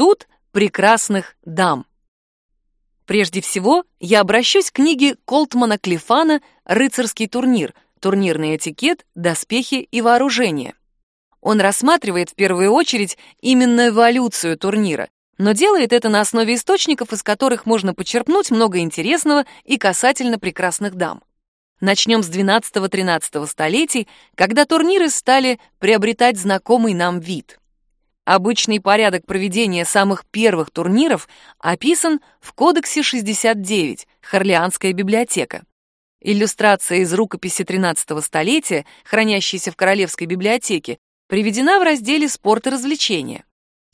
Суд прекрасных дам. Прежде всего, я обращусь к книге Колтмана Клифана «Рыцарский турнир. Турнирный этикет, доспехи и вооружение». Он рассматривает в первую очередь именно эволюцию турнира, но делает это на основе источников, из которых можно почерпнуть много интересного и касательно прекрасных дам. Начнем с 12-13 столетий, когда турниры стали приобретать знакомый нам вид. Обычный порядок проведения самых первых турниров описан в Кодексе 69 Хорлеанская библиотека. Иллюстрация из рукописи 13 столетия, хранящейся в Королевской библиотеке, приведена в разделе «Спорт и развлечения».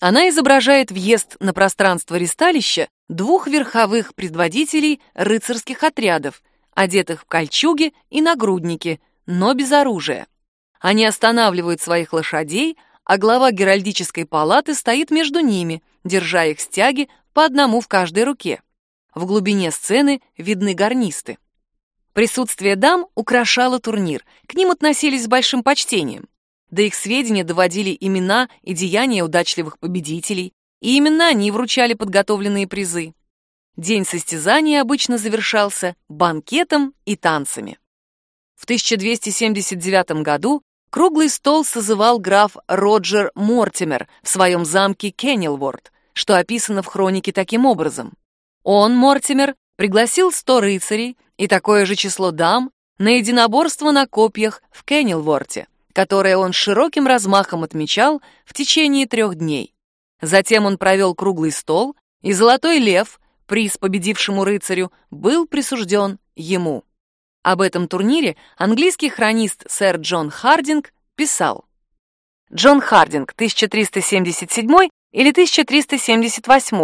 Она изображает въезд на пространство ристалища двух верховых предводителей рыцарских отрядов, одетых в кольчуги и нагрудники, но без оружия. Они останавливают своих лошадей, а глава Геральдической палаты стоит между ними, держа их стяги по одному в каждой руке. В глубине сцены видны гарнисты. Присутствие дам украшало турнир, к ним относились с большим почтением. До их сведения доводили имена и деяния удачливых победителей, и именно они вручали подготовленные призы. День состязания обычно завершался банкетом и танцами. В 1279 году круглый стол созывал граф Роджер Мортимер в своем замке Кеннелворд, что описано в хронике таким образом. Он, Мортимер, пригласил сто рыцарей и такое же число дам на единоборство на копьях в Кеннелворте которое он широким размахом отмечал в течение трех дней. Затем он провел круглый стол, и золотой лев, приз победившему рыцарю, был присужден ему. Об этом турнире английский хронист сэр Джон Хардинг писал. Джон Хардинг, 1377 или 1378,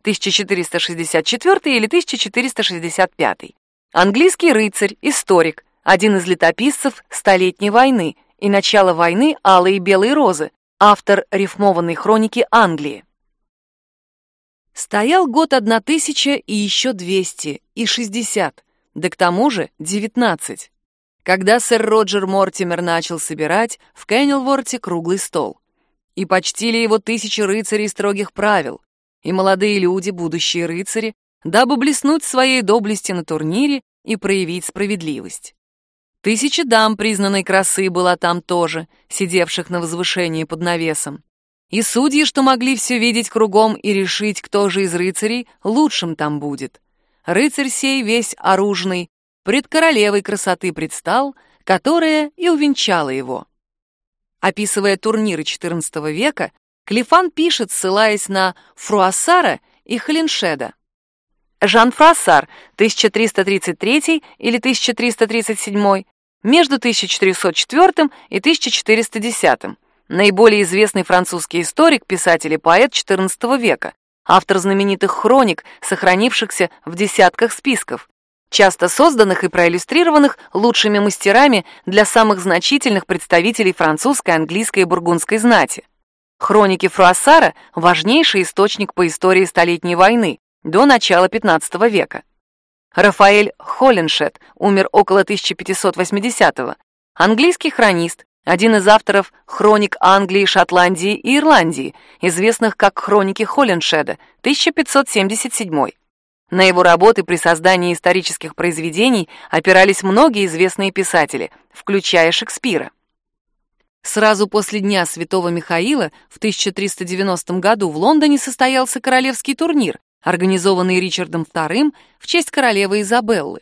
1464 или 1465. Английский рыцарь, историк, один из летописцев Столетней войны, и начало войны Алые и Белые розы, автор рифмованной хроники Англии. Стоял год одна тысяча и еще двести, и шестьдесят, да к тому же девятнадцать, когда сэр Роджер Мортимер начал собирать в Кеннелворте круглый стол. И почтили его тысячи рыцарей строгих правил, и молодые люди, будущие рыцари, дабы блеснуть своей доблести на турнире и проявить справедливость. Тысяча дам признанной красы была там тоже, сидевших на возвышении под навесом. И судьи, что могли все видеть кругом и решить, кто же из рыцарей лучшим там будет. Рыцарь сей весь оружный, пред королевой красоты предстал, которая и увенчала его. Описывая турниры XIV века, Клифан пишет, ссылаясь на Фруассара и Холиншеда. Жан Фрассар, 1333 или 1337, между 1404 и 1410. Наиболее известный французский историк, писатель и поэт XIV века, автор знаменитых хроник, сохранившихся в десятках списков, часто созданных и проиллюстрированных лучшими мастерами для самых значительных представителей французской, английской и бургундской знати. Хроники Фруассара – важнейший источник по истории Столетней войны, до начала XV века. Рафаэль Холленшет умер около 1580-го. Английский хронист, один из авторов хроник Англии, Шотландии и Ирландии, известных как хроники Холленшеда, 1577. На его работы при создании исторических произведений опирались многие известные писатели, включая Шекспира. Сразу после Дня Святого Михаила в 1390 году в Лондоне состоялся королевский турнир, организованный Ричардом II в честь королевы Изабеллы.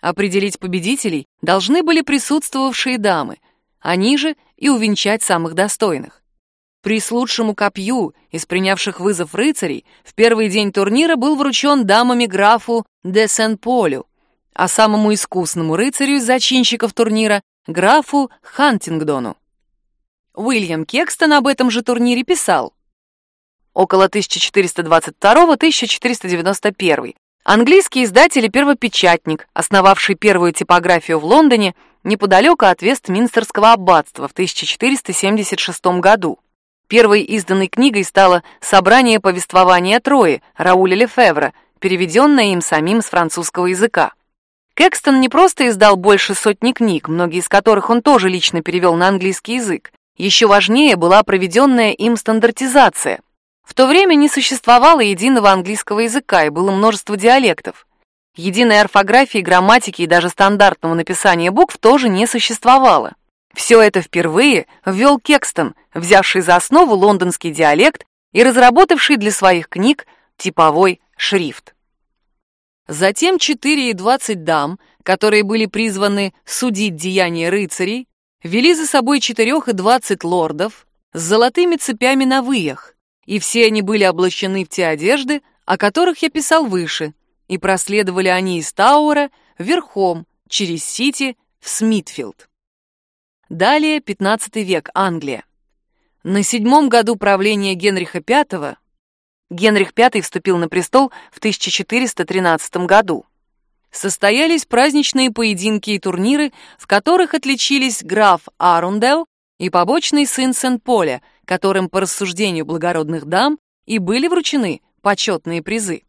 Определить победителей должны были присутствовавшие дамы, они же и увенчать самых достойных. Приз лучшему копью из принявших вызов рыцарей в первый день турнира был вручен дамами графу де Сен-Полю, а самому искусному рыцарю из зачинщиков турнира графу Хантингдону. Уильям Кекстон об этом же турнире писал: около 1422-1491. Английский издатель и первопечатник, основавший первую типографию в Лондоне неподалеку от Вестминстерского аббатства в 1476 году. Первой изданной книгой стало «Собрание повествования Трои» Рауля Лефевра, переведенное им самим с французского языка. Кэкстон не просто издал больше сотни книг, многие из которых он тоже лично перевел на английский язык. Еще важнее была проведенная им стандартизация. В то время не существовало единого английского языка и было множество диалектов. Единой орфографии, грамматики и даже стандартного написания букв тоже не существовало. Все это впервые ввел Кекстон, взявший за основу лондонский диалект и разработавший для своих книг типовой шрифт. Затем четыре и двадцать дам, которые были призваны судить деяния рыцарей, вели за собой четырех и двадцать лордов с золотыми цепями на выях, и все они были облачены в те одежды, о которых я писал выше, и проследовали они из Тауэра верхом через Сити в Смитфилд. Далее 15 век, Англия. На седьмом году правления Генриха V Генрих V вступил на престол в 1413 году. Состоялись праздничные поединки и турниры, в которых отличились граф Арундел и побочный сын Сен-Поля, которым по рассуждению благородных дам и были вручены почетные призы.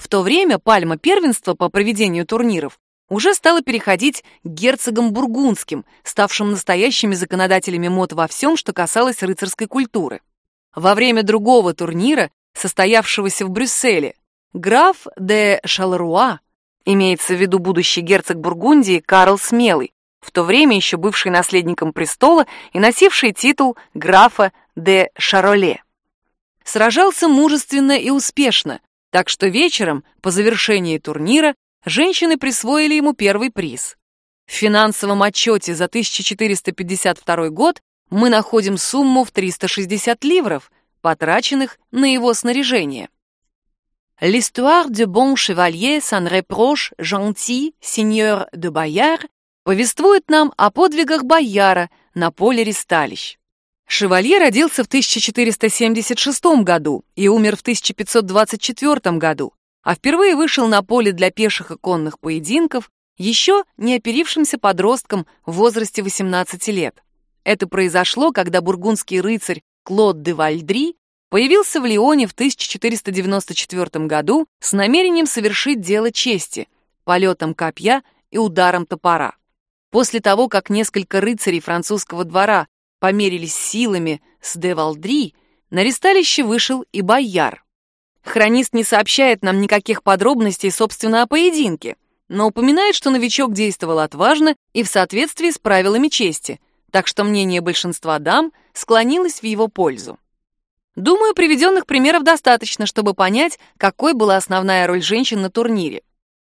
В то время пальма первенства по проведению турниров уже стала переходить к герцогам бургундским, ставшим настоящими законодателями мод во всем, что касалось рыцарской культуры. Во время другого турнира, состоявшегося в Брюсселе, граф де Шалруа, имеется в виду будущий герцог Бургундии Карл Смелый, в то время еще бывший наследником престола и носивший титул графа де Шароле. Сражался мужественно и успешно, так что вечером, по завершении турнира, женщины присвоили ему первый приз. В финансовом отчете за 1452 год мы находим сумму в 360 ливров, потраченных на его снаряжение. L'histoire de bon chevalier sans reproche gentil, seigneur de Bayard повествует нам о подвигах бояра на поле ристалищ. Шевалье родился в 1476 году и умер в 1524 году, а впервые вышел на поле для пеших и конных поединков еще не оперившимся подростком в возрасте 18 лет. Это произошло, когда бургундский рыцарь Клод де Вальдри появился в Лионе в 1494 году с намерением совершить дело чести — полетом копья и ударом топора. После того, как несколько рыцарей французского двора померились силами с де Вальдри, на ресталище вышел и бояр. Хронист не сообщает нам никаких подробностей, собственно, о поединке, но упоминает, что новичок действовал отважно и в соответствии с правилами чести, так что мнение большинства дам склонилось в его пользу. Думаю, приведенных примеров достаточно, чтобы понять, какой была основная роль женщин на турнире.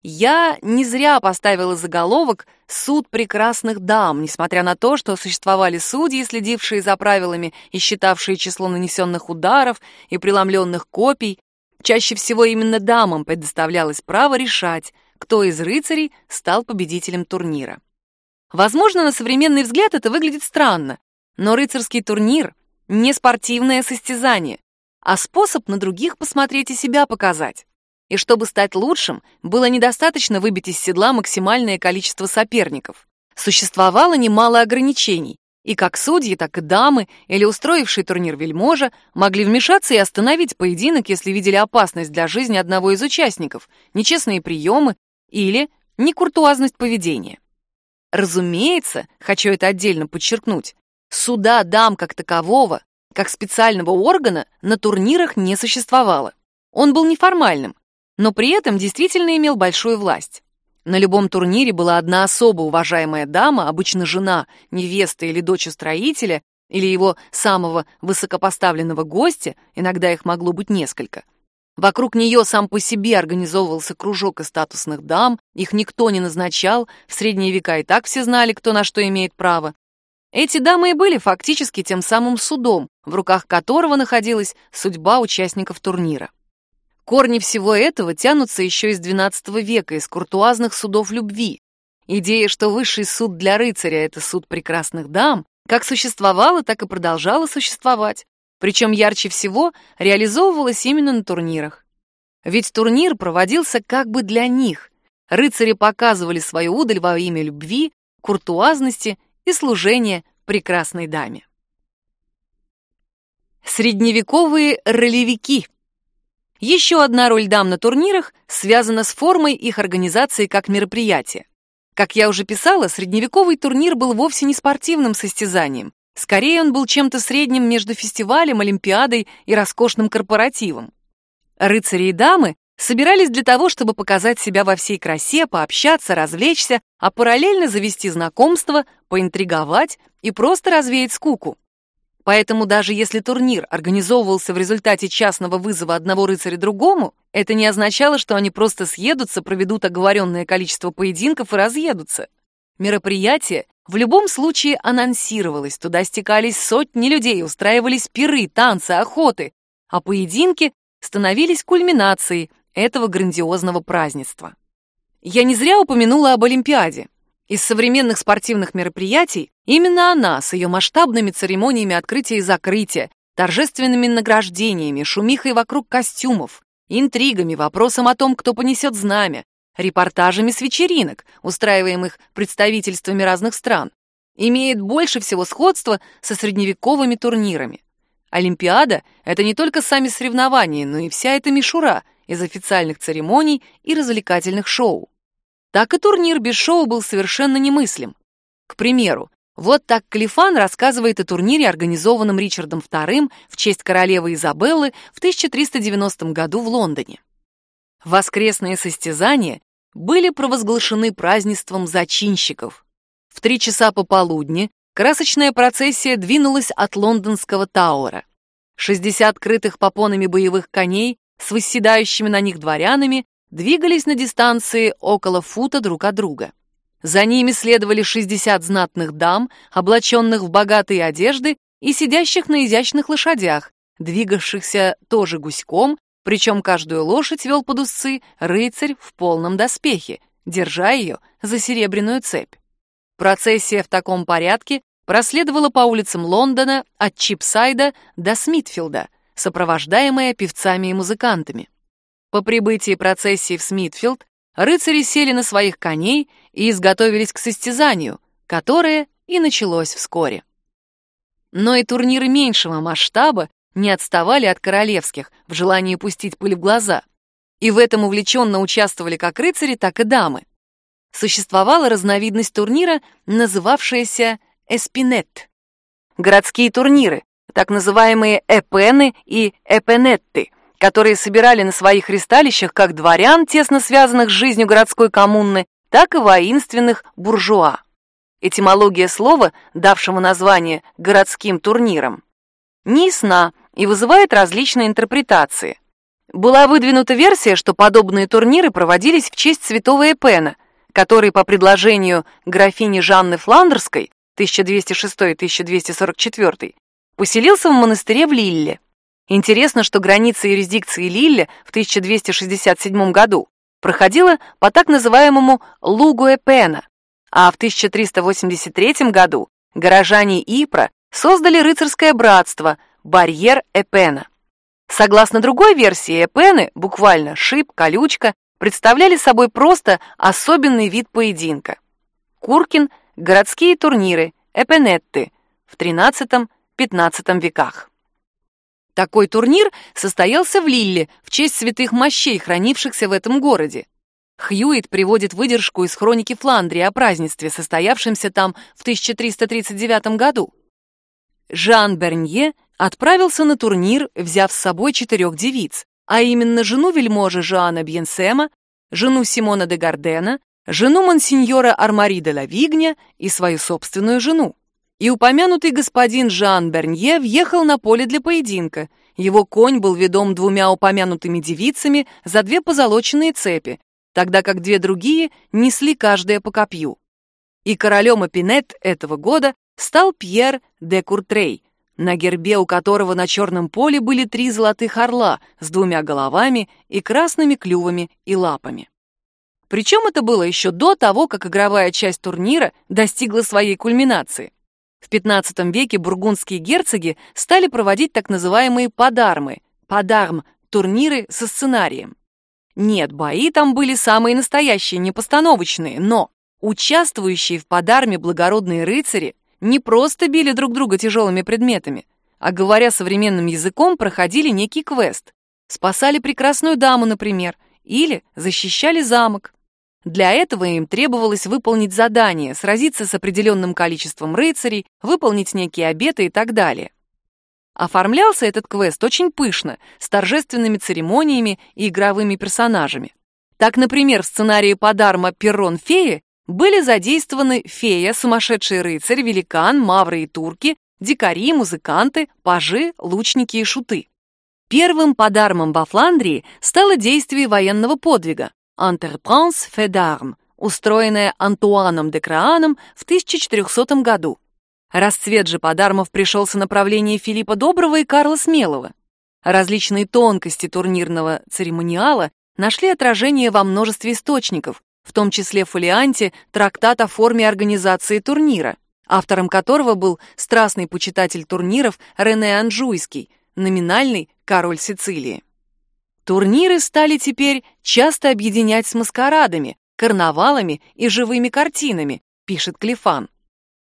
Я не зря поставила заголовок «Суд прекрасных дам», несмотря на то, что существовали судьи, следившие за правилами и считавшие число нанесенных ударов и преломленных копий, Чаще всего именно дамам предоставлялось право решать, кто из рыцарей стал победителем турнира. Возможно, на современный взгляд это выглядит странно, но рыцарский турнир — не спортивное состязание, а способ на других посмотреть и себя показать. И чтобы стать лучшим, было недостаточно выбить из седла максимальное количество соперников. Существовало немало ограничений, и как судьи, так и дамы или устроивший турнир вельможа могли вмешаться и остановить поединок, если видели опасность для жизни одного из участников, нечестные приемы или некуртуазность поведения. Разумеется, хочу это отдельно подчеркнуть, суда дам как такового, как специального органа, на турнирах не существовало. Он был неформальным, но при этом действительно имел большую власть. На любом турнире была одна особо уважаемая дама, обычно жена, невеста или дочь строителя, или его самого высокопоставленного гостя, иногда их могло быть несколько. Вокруг нее сам по себе организовывался кружок из статусных дам, их никто не назначал, в средние века и так все знали, кто на что имеет право. Эти дамы и были фактически тем самым судом, в руках которого находилась судьба участников турнира. Корни всего этого тянутся еще из XII века, из куртуазных судов любви. Идея, что высший суд для рыцаря — это суд прекрасных дам, как существовала, так и продолжала существовать. Причем ярче всего реализовывалась именно на турнирах. Ведь турнир проводился как бы для них. Рыцари показывали свою удаль во имя любви, куртуазности и служения прекрасной даме. Средневековые ролевики — еще одна роль дам на турнирах связана с формой их организации как мероприятия. Как я уже писала, средневековый турнир был вовсе не спортивным состязанием. Скорее, он был чем-то средним между фестивалем, олимпиадой и роскошным корпоративом. Рыцари и дамы собирались для того, чтобы показать себя во всей красе, пообщаться, развлечься, а параллельно завести знакомства, поинтриговать и просто развеять скуку. Поэтому даже если турнир организовывался в результате частного вызова одного рыцаря другому, это не означало, что они просто съедутся, проведут оговоренное количество поединков и разъедутся. Мероприятие в любом случае анонсировалось, туда стекались сотни людей, устраивались пиры, танцы, охоты, а поединки становились кульминацией этого грандиозного празднества. Я не зря упомянула об Олимпиаде. Из современных спортивных мероприятий именно она с ее масштабными церемониями открытия и закрытия, торжественными награждениями, шумихой вокруг костюмов, интригами, вопросом о том, кто понесет знамя, репортажами с вечеринок, устраиваемых представительствами разных стран, имеет больше всего сходства со средневековыми турнирами. Олимпиада — это не только сами соревнования, но и вся эта мишура из официальных церемоний и развлекательных шоу так и турнир без шоу был совершенно немыслим. К примеру, вот так Клифан рассказывает о турнире, организованном Ричардом II в честь королевы Изабеллы в 1390 году в Лондоне. Воскресные состязания были провозглашены празднеством зачинщиков. В три часа пополудни красочная процессия двинулась от лондонского Тауэра. 60 крытых попонами боевых коней с восседающими на них дворянами двигались на дистанции около фута друг от друга. За ними следовали 60 знатных дам, облаченных в богатые одежды и сидящих на изящных лошадях, двигавшихся тоже гуськом, причем каждую лошадь вел под узцы рыцарь в полном доспехе, держа ее за серебряную цепь. Процессия в таком порядке проследовала по улицам Лондона от Чипсайда до Смитфилда, сопровождаемая певцами и музыкантами. По прибытии процессии в Смитфилд рыцари сели на своих коней и изготовились к состязанию, которое и началось вскоре. Но и турниры меньшего масштаба не отставали от королевских в желании пустить пыль в глаза. И в этом увлеченно участвовали как рыцари, так и дамы. Существовала разновидность турнира, называвшаяся эспинет. Городские турниры, так называемые эпены и эпенетты, которые собирали на своих ристалищах как дворян, тесно связанных с жизнью городской коммуны, так и воинственных буржуа. Этимология слова, давшего название городским турнирам, не ясна и вызывает различные интерпретации. Была выдвинута версия, что подобные турниры проводились в честь святого Эпена, который по предложению графини Жанны Фландерской 1206-1244 поселился в монастыре в Лилле. Интересно, что граница юрисдикции Лилля в 1267 году проходила по так называемому Лугу Эпена, а в 1383 году горожане Ипра создали рыцарское братство Барьер Эпена. Согласно другой версии, эпены, буквально шип, колючка, представляли собой просто особенный вид поединка. Куркин – городские турниры, эпенетты в XIII-XV веках. Такой турнир состоялся в Лилле в честь святых мощей, хранившихся в этом городе. Хьюит приводит выдержку из хроники Фландрии о празднестве, состоявшемся там в 1339 году. Жан Бернье отправился на турнир, взяв с собой четырех девиц, а именно жену вельможи Жоана Бьенсема, жену Симона де Гардена, жену монсеньора Армари де Лавигня и свою собственную жену и упомянутый господин Жан Бернье въехал на поле для поединка. Его конь был ведом двумя упомянутыми девицами за две позолоченные цепи, тогда как две другие несли каждая по копью. И королем Эпинет этого года стал Пьер де Куртрей, на гербе у которого на черном поле были три золотых орла с двумя головами и красными клювами и лапами. Причем это было еще до того, как игровая часть турнира достигла своей кульминации. В XV веке бургундские герцоги стали проводить так называемые подармы, подарм, турниры со сценарием. Нет, бои там были самые настоящие, не постановочные, но участвующие в подарме благородные рыцари не просто били друг друга тяжелыми предметами, а, говоря современным языком, проходили некий квест. Спасали прекрасную даму, например, или защищали замок. Для этого им требовалось выполнить задание, сразиться с определенным количеством рыцарей, выполнить некие обеты и так далее. Оформлялся этот квест очень пышно, с торжественными церемониями и игровыми персонажами. Так, например, в сценарии Подарма «Перрон феи» были задействованы фея, сумасшедший рыцарь, великан, мавры и турки, дикари, музыканты, пажи, лучники и шуты. Первым подармом во Фландрии стало действие военного подвига «Entreprense fait d'armes», устроенное Антуаном де Крааном в 1400 году. Расцвет же подармов пришелся на правление Филиппа Доброго и Карла Смелого. Различные тонкости турнирного церемониала нашли отражение во множестве источников, в том числе в фолианте трактат о форме организации турнира, автором которого был страстный почитатель турниров Рене Анжуйский, номинальный король Сицилии. Турниры стали теперь часто объединять с маскарадами, карнавалами и живыми картинами, пишет Клифан.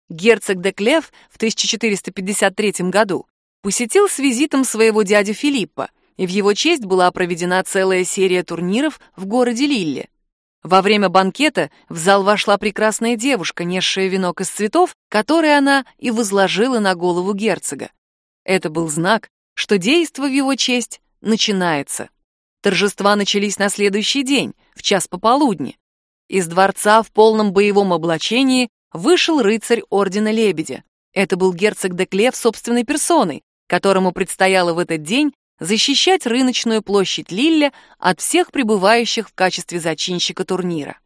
Герцог де Клев в 1453 году посетил с визитом своего дядю Филиппа, и в его честь была проведена целая серия турниров в городе Лилле. Во время банкета в зал вошла прекрасная девушка, несшая венок из цветов, который она и возложила на голову герцога. Это был знак, что действо в его честь начинается. Торжества начались на следующий день, в час пополудни. Из дворца в полном боевом облачении вышел рыцарь Ордена Лебедя. Это был герцог де Клев собственной персоной, которому предстояло в этот день защищать рыночную площадь Лилля от всех прибывающих в качестве зачинщика турнира.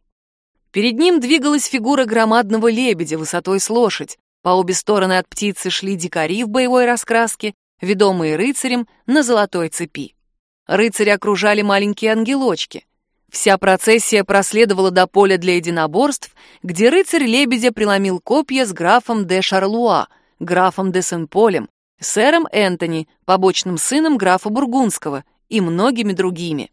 Перед ним двигалась фигура громадного лебедя высотой с лошадь. По обе стороны от птицы шли дикари в боевой раскраске, ведомые рыцарем на золотой цепи. Рыцаря окружали маленькие ангелочки. Вся процессия проследовала до поля для единоборств, где рыцарь лебедя преломил копья с графом де Шарлуа, графом де Сен-Полем, сэром Энтони, побочным сыном графа Бургундского и многими другими.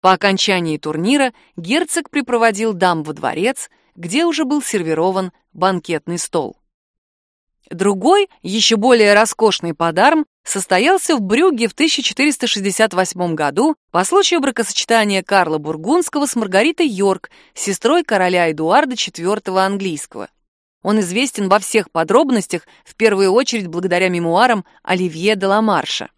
По окончании турнира герцог припроводил дам во дворец, где уже был сервирован банкетный стол. Другой, еще более роскошный подарм состоялся в Брюгге в 1468 году по случаю бракосочетания Карла Бургундского с Маргаритой Йорк, сестрой короля Эдуарда IV английского. Он известен во всех подробностях, в первую очередь благодаря мемуарам Оливье де Ламарша.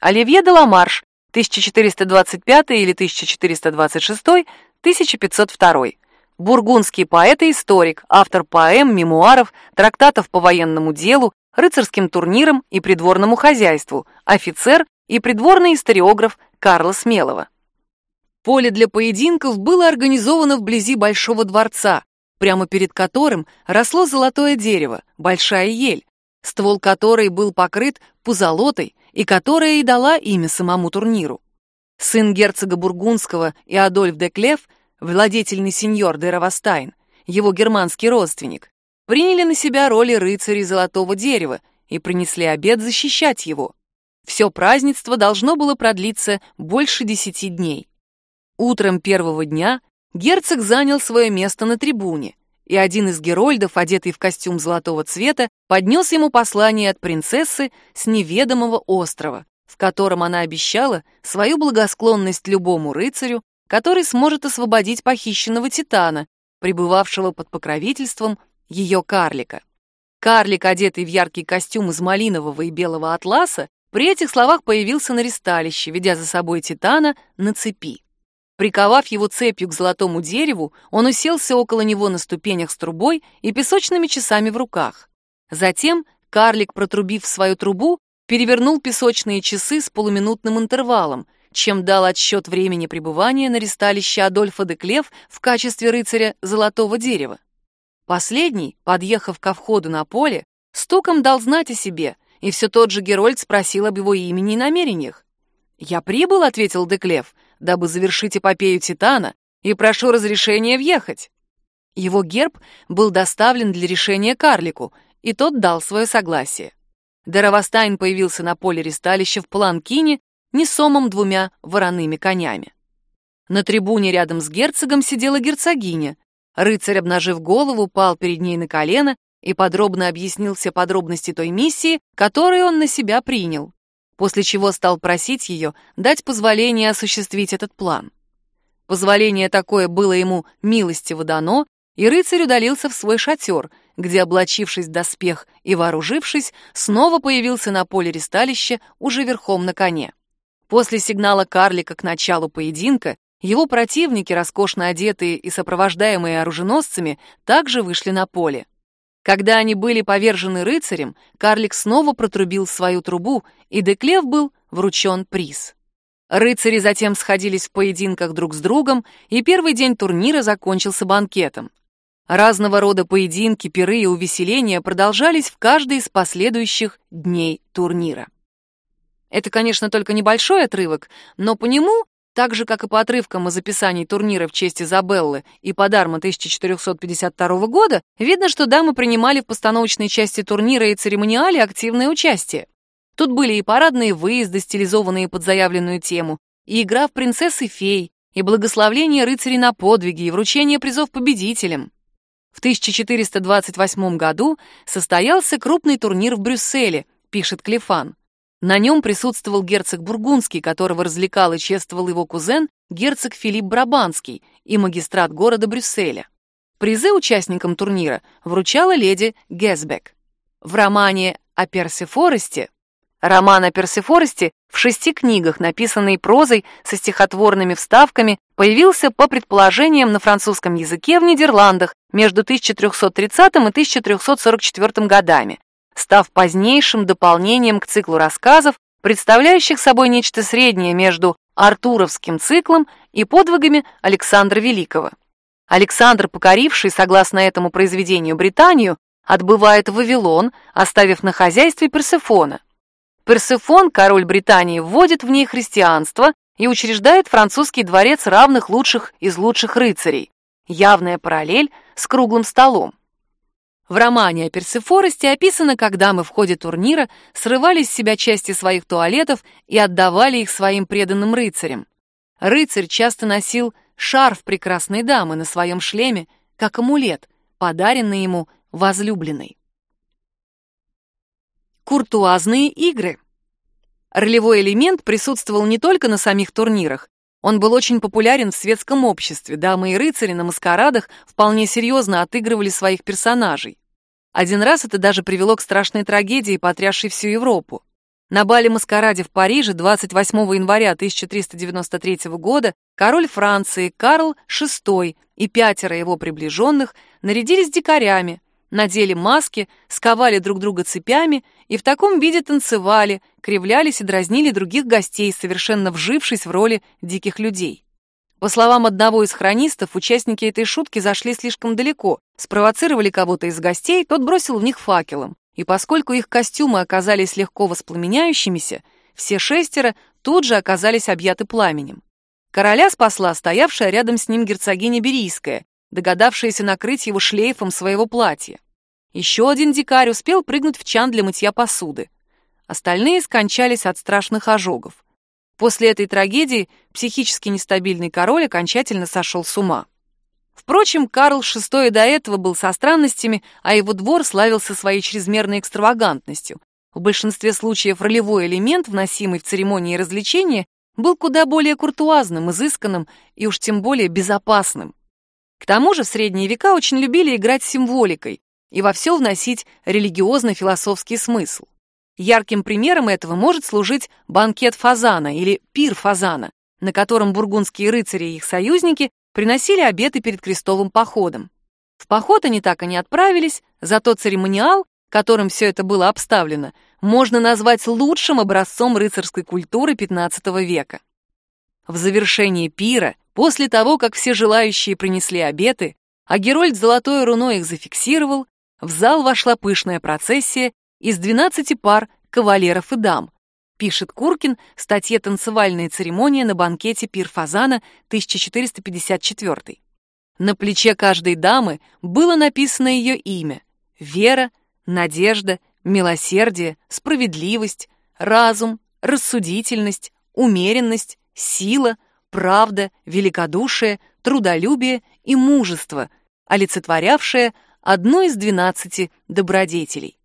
Оливье де Ламарш, 1425 или 1426, 1502. Бургундский поэт и историк, автор поэм, мемуаров, трактатов по военному делу, рыцарским турнирам и придворному хозяйству, офицер и придворный историограф Карла Смелого. Поле для поединков было организовано вблизи Большого дворца, прямо перед которым росло золотое дерево, большая ель, ствол которой был покрыт пузолотой и которая и дала имя самому турниру. Сын герцога Бургундского и Адольф де Клев, владетельный сеньор де Равастайн, его германский родственник, приняли на себя роли рыцарей золотого дерева и принесли обед защищать его. Все празднество должно было продлиться больше десяти дней. Утром первого дня герцог занял свое место на трибуне, и один из герольдов, одетый в костюм золотого цвета, поднес ему послание от принцессы с неведомого острова, в котором она обещала свою благосклонность любому рыцарю, который сможет освободить похищенного титана, пребывавшего под покровительством ее карлика. Карлик, одетый в яркий костюм из малинового и белого атласа, при этих словах появился на ристалище, ведя за собой титана на цепи. Приковав его цепью к золотому дереву, он уселся около него на ступенях с трубой и песочными часами в руках. Затем карлик, протрубив свою трубу, перевернул песочные часы с полуминутным интервалом, чем дал отсчет времени пребывания на ристалище Адольфа де Клев в качестве рыцаря золотого дерева. Последний, подъехав ко входу на поле, стуком дал знать о себе, и все тот же Герольд спросил об его имени и намерениях. «Я прибыл», — ответил Деклев, дабы завершить эпопею Титана, и прошу разрешения въехать. Его герб был доставлен для решения карлику, и тот дал свое согласие. Деравастайн появился на поле ресталища в Паланкине, несомом двумя вороными конями. На трибуне рядом с герцогом сидела герцогиня. Рыцарь, обнажив голову, пал перед ней на колено и подробно объяснил все подробности той миссии, которую он на себя принял после чего стал просить ее дать позволение осуществить этот план. Позволение такое было ему милостиво дано, и рыцарь удалился в свой шатер, где, облачившись в доспех и вооружившись, снова появился на поле ресталища уже верхом на коне. После сигнала карлика к началу поединка его противники, роскошно одетые и сопровождаемые оруженосцами, также вышли на поле. Когда они были повержены рыцарем, карлик снова протрубил свою трубу, и Деклев был вручен приз. Рыцари затем сходились в поединках друг с другом, и первый день турнира закончился банкетом. Разного рода поединки, пиры и увеселения продолжались в каждый из последующих дней турнира. Это, конечно, только небольшой отрывок, но по нему, так же, как и по отрывкам из описаний турнира в честь Изабеллы и Подарма 1452 года, видно, что дамы принимали в постановочной части турнира и церемониале активное участие. Тут были и парадные выезды, стилизованные под заявленную тему, и игра в принцессы-фей, и благословление рыцарей на подвиги, и вручение призов победителям. В 1428 году состоялся крупный турнир в Брюсселе, пишет Клефан. На нем присутствовал герцог Бургундский, которого развлекал и чествовал его кузен, герцог Филипп Брабанский и магистрат города Брюсселя. Призы участникам турнира вручала леди Гесбек. В романе о Персифоресте Роман о Персифоресте в шести книгах, написанный прозой со стихотворными вставками, появился по предположениям на французском языке в Нидерландах между 1330 и 1344 годами, став позднейшим дополнением к циклу рассказов, представляющих собой нечто среднее между Артуровским циклом и подвигами Александра Великого. Александр, покоривший, согласно этому произведению, Британию, отбывает в Вавилон, оставив на хозяйстве Персефона. Персефон, король Британии, вводит в ней христианство и учреждает французский дворец равных лучших из лучших рыцарей. Явная параллель с круглым столом. В романе о Персефоросте описано, как дамы в ходе турнира срывали с себя части своих туалетов и отдавали их своим преданным рыцарям. Рыцарь часто носил шарф прекрасной дамы на своем шлеме, как амулет, подаренный ему возлюбленной. Куртуазные игры. Ролевой элемент присутствовал не только на самих турнирах. Он был очень популярен в светском обществе. Дамы и рыцари на маскарадах вполне серьезно отыгрывали своих персонажей. Один раз это даже привело к страшной трагедии, потрясшей всю Европу. На бале-маскараде в Париже 28 января 1393 года король Франции Карл VI и пятеро его приближенных нарядились дикарями, надели маски, сковали друг друга цепями и в таком виде танцевали, кривлялись и дразнили других гостей, совершенно вжившись в роли диких людей. По словам одного из хронистов, участники этой шутки зашли слишком далеко, спровоцировали кого-то из гостей, тот бросил в них факелом, и поскольку их костюмы оказались легко воспламеняющимися, все шестеро тут же оказались объяты пламенем. Короля спасла стоявшая рядом с ним герцогиня Берийская, догадавшаяся накрыть его шлейфом своего платья. Еще один дикарь успел прыгнуть в чан для мытья посуды. Остальные скончались от страшных ожогов. После этой трагедии психически нестабильный король окончательно сошел с ума. Впрочем, Карл VI до этого был со странностями, а его двор славился своей чрезмерной экстравагантностью. В большинстве случаев ролевой элемент, вносимый в церемонии развлечения, был куда более куртуазным, изысканным и уж тем более безопасным. К тому же в средние века очень любили играть символикой, и во все вносить религиозно-философский смысл. Ярким примером этого может служить банкет фазана или пир фазана, на котором бургундские рыцари и их союзники приносили обеты перед крестовым походом. В поход они так и не отправились, зато церемониал, которым все это было обставлено, можно назвать лучшим образцом рыцарской культуры XV века. В завершении пира, после того, как все желающие принесли обеты, а Герольд золотой руной их зафиксировал, в зал вошла пышная процессия из 12 пар кавалеров и дам, пишет Куркин в статье «Танцевальная церемония на банкете пир Фазана» 1454. На плече каждой дамы было написано ее имя — Вера, Надежда, Милосердие, Справедливость, Разум, Рассудительность, Умеренность, Сила, Правда, Великодушие, Трудолюбие и Мужество, олицетворявшее одну из двенадцати добродетелей.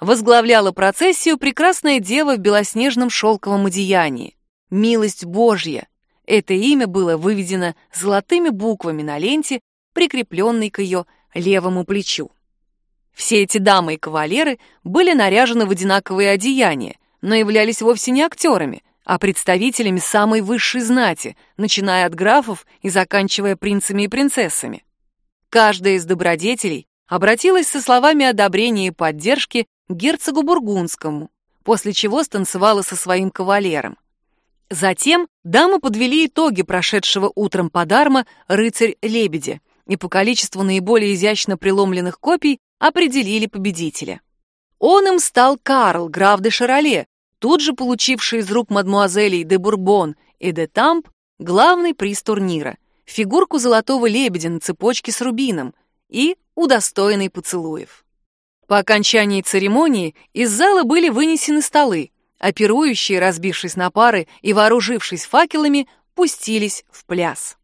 Возглавляла процессию прекрасная дева в белоснежном шелковом одеянии. Милость Божья. Это имя было выведено золотыми буквами на ленте, прикрепленной к ее левому плечу. Все эти дамы и кавалеры были наряжены в одинаковые одеяния, но являлись вовсе не актерами, а представителями самой высшей знати, начиная от графов и заканчивая принцами и принцессами. Каждая из добродетелей обратилась со словами одобрения и поддержки герцогу Бургундскому, после чего станцевала со своим кавалером. Затем дамы подвели итоги прошедшего утром подарма рыцарь-лебедя и по количеству наиболее изящно преломленных копий определили победителя. Он им стал Карл, граф де Шароле, тут же получивший из рук мадмуазелей де Бурбон и де Тамп главный приз турнира — фигурку золотого лебедя на цепочке с рубином и удостоенный поцелуев. По окончании церемонии из зала были вынесены столы, а пирующие, разбившись на пары и вооружившись факелами, пустились в пляс.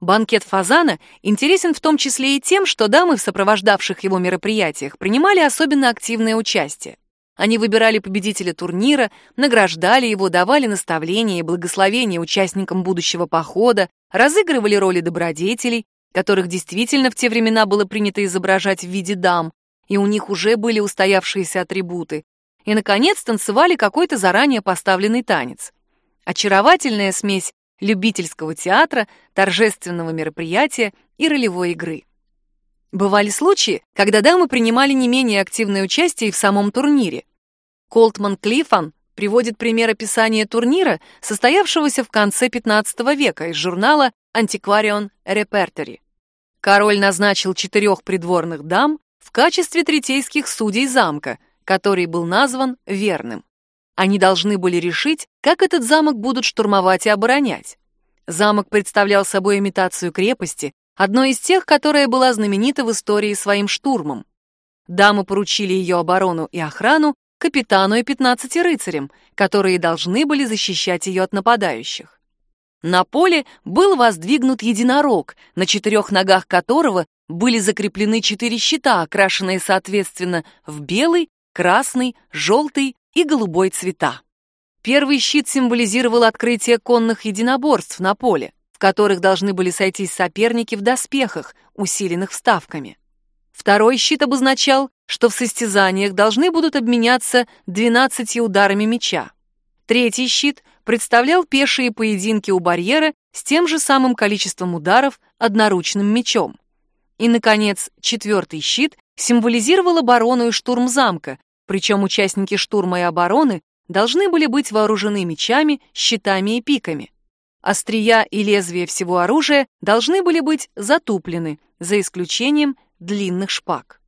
Банкет фазана интересен в том числе и тем, что дамы в сопровождавших его мероприятиях принимали особенно активное участие. Они выбирали победителя турнира, награждали его, давали наставления и благословения участникам будущего похода, разыгрывали роли добродетелей, которых действительно в те времена было принято изображать в виде дам, и у них уже были устоявшиеся атрибуты, и, наконец, танцевали какой-то заранее поставленный танец. Очаровательная смесь любительского театра, торжественного мероприятия и ролевой игры. Бывали случаи, когда дамы принимали не менее активное участие и в самом турнире. Колтман Клиффан приводит пример описания турнира, состоявшегося в конце XV века из журнала Antiquarian Repertory. Король назначил четырех придворных дам в качестве третейских судей замка, который был назван верным. Они должны были решить, как этот замок будут штурмовать и оборонять. Замок представлял собой имитацию крепости, одной из тех, которая была знаменита в истории своим штурмом. Дамы поручили ее оборону и охрану капитану и 15 рыцарям, которые должны были защищать ее от нападающих. На поле был воздвигнут единорог, на четырех ногах которого были закреплены четыре щита, окрашенные соответственно в белый, красный, желтый и голубой цвета. Первый щит символизировал открытие конных единоборств на поле, в которых должны были сойтись соперники в доспехах, усиленных вставками. Второй щит обозначал, что в состязаниях должны будут обменяться 12 ударами меча. Третий щит представлял пешие поединки у барьера с тем же самым количеством ударов одноручным мечом. И, наконец, четвертый щит символизировал оборону и штурм замка, причем участники штурма и обороны должны были быть вооружены мечами, щитами и пиками. Острия и лезвия всего оружия должны были быть затуплены, за исключением длинных шпаг.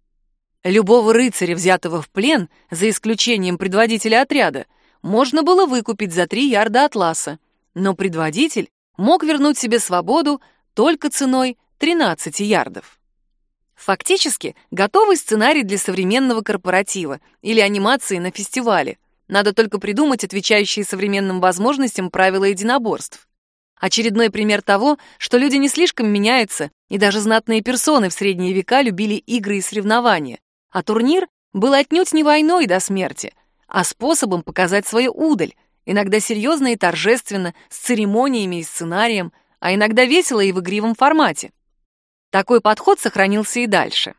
Любого рыцаря, взятого в плен, за исключением предводителя отряда, можно было выкупить за три ярда атласа, но предводитель мог вернуть себе свободу только ценой 13 ярдов. Фактически, готовый сценарий для современного корпоратива или анимации на фестивале. Надо только придумать отвечающие современным возможностям правила единоборств. Очередной пример того, что люди не слишком меняются, и даже знатные персоны в средние века любили игры и соревнования. А турнир был отнюдь не войной до смерти, а способом показать свою удаль, иногда серьезно и торжественно, с церемониями и сценарием, а иногда весело и в игривом формате. Такой подход сохранился и дальше.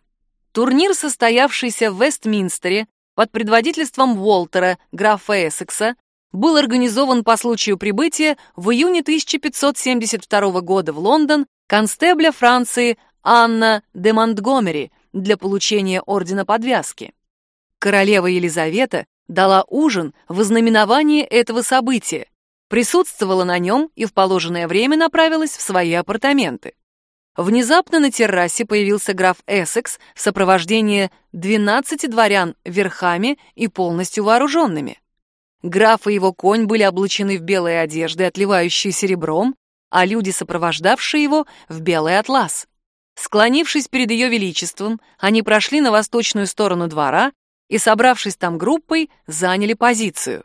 Турнир, состоявшийся в Вестминстере под предводительством Уолтера, графа Эссекса, был организован по случаю прибытия в июне 1572 года в Лондон констебля Франции Анна де Монтгомери для получения ордена подвязки. Королева Елизавета дала ужин в ознаменование этого события, присутствовала на нем и в положенное время направилась в свои апартаменты. Внезапно на террасе появился граф Эссекс в сопровождении 12 дворян верхами и полностью вооруженными. Граф и его конь были облачены в белые одежды, отливающие серебром, а люди, сопровождавшие его, в белый атлас. Склонившись перед ее величеством, они прошли на восточную сторону двора и, собравшись там группой, заняли позицию.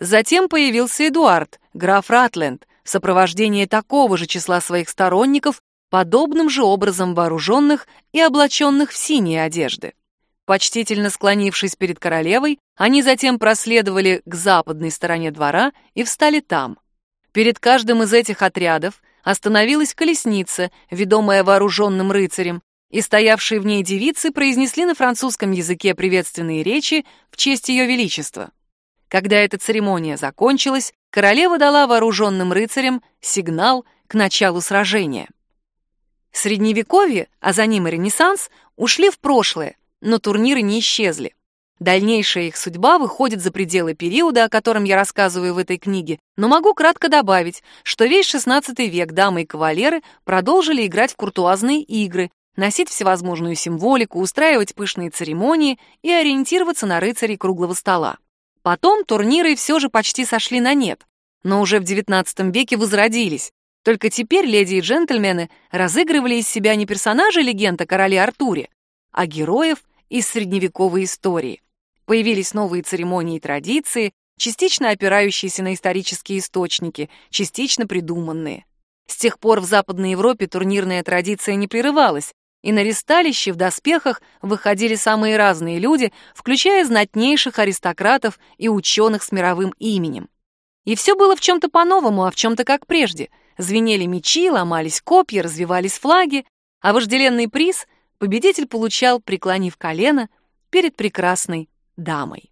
Затем появился Эдуард, граф Ратленд, в сопровождении такого же числа своих сторонников, подобным же образом вооруженных и облаченных в синие одежды. Почтительно склонившись перед королевой, они затем проследовали к западной стороне двора и встали там. Перед каждым из этих отрядов остановилась колесница, ведомая вооруженным рыцарем, и стоявшие в ней девицы произнесли на французском языке приветственные речи в честь ее величества. Когда эта церемония закончилась, королева дала вооруженным рыцарям сигнал к началу сражения. Средневековье, а за ним и Ренессанс, ушли в прошлое, но турниры не исчезли. Дальнейшая их судьба выходит за пределы периода, о котором я рассказываю в этой книге, но могу кратко добавить, что весь XVI век дамы и кавалеры продолжили играть в куртуазные игры, носить всевозможную символику, устраивать пышные церемонии и ориентироваться на рыцарей круглого стола. Потом турниры все же почти сошли на нет, но уже в XIX веке возродились. Только теперь леди и джентльмены разыгрывали из себя не персонажей легенд о короле Артуре, а героев из средневековой истории. Появились новые церемонии и традиции, частично опирающиеся на исторические источники, частично придуманные. С тех пор в Западной Европе турнирная традиция не прерывалась, и на ресталище в доспехах выходили самые разные люди, включая знатнейших аристократов и ученых с мировым именем. И все было в чем-то по-новому, а в чем-то как прежде. Звенели мечи, ломались копья, развивались флаги, а вожделенный приз победитель получал, преклонив колено перед прекрасной дамой.